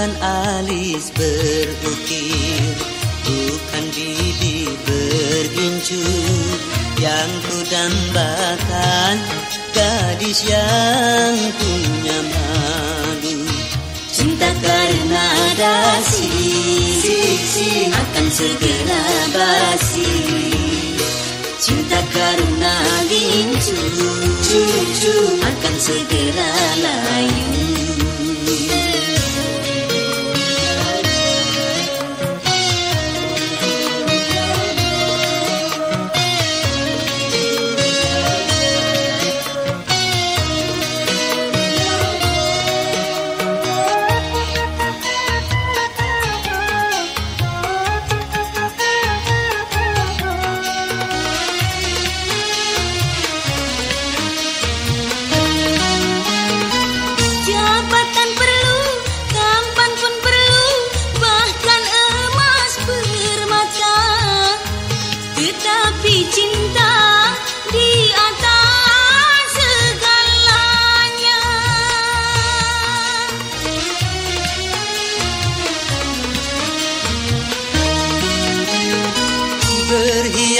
bukan alis berukir bukan bibir berguncur yang kudambakan gadis yang punya malu. Cinta karena dasi akan segera basi. Cinta karena lincu akan segera layu.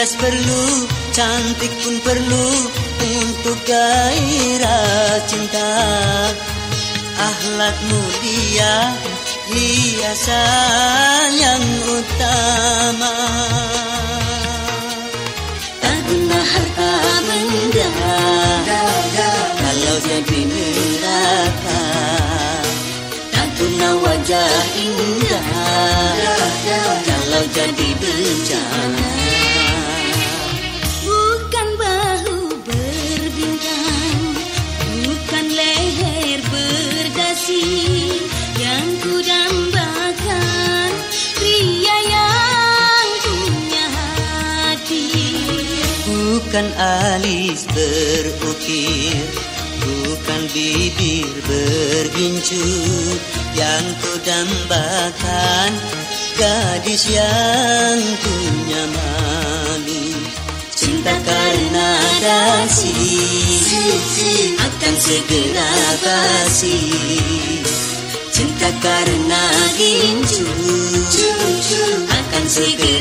Berhias perlu, cantik pun perlu Untuk gairah cinta. Ahlak mulia, hiasan yang utama. Tak guna harta benda Kalau jadi neraka. Tak guna wajah indah Kalau jadi bencana bukan alis berukir bukan bibir bergincu yang ku dambakan gadis yang punya malu. Cinta karena dasi akan segera basi cinta karena gincu akan segera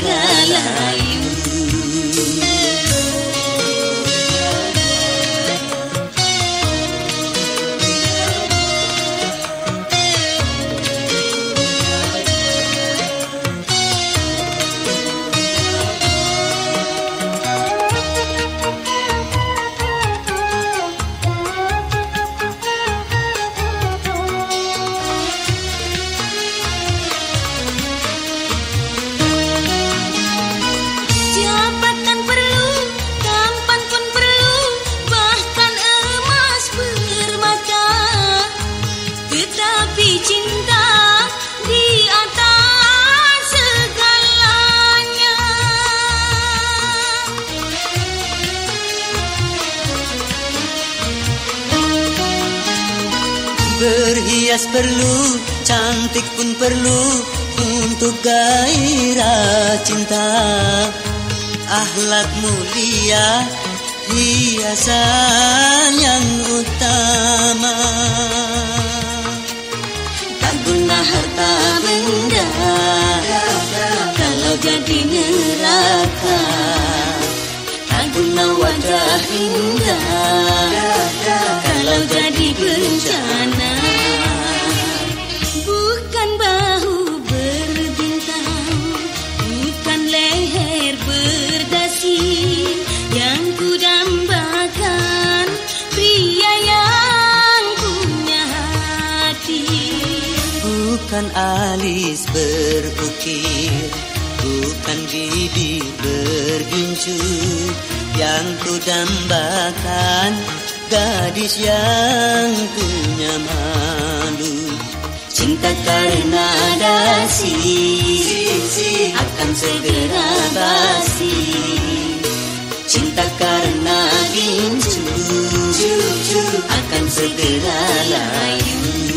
Berhias perlu, cantik pun perlu Untuk gairah cinta. Ahlak mulia, hiasan yang utama. Tak guna harta benda Kalau jadi neraka. Tak guna wajah indah Kalau jadi bencana bukan alis berukir bukan bibir bergincu yang ku dambakan gadis yang punya malu. Cinta karena dasi akan segera basi. Cinta karena gincu akan segera layu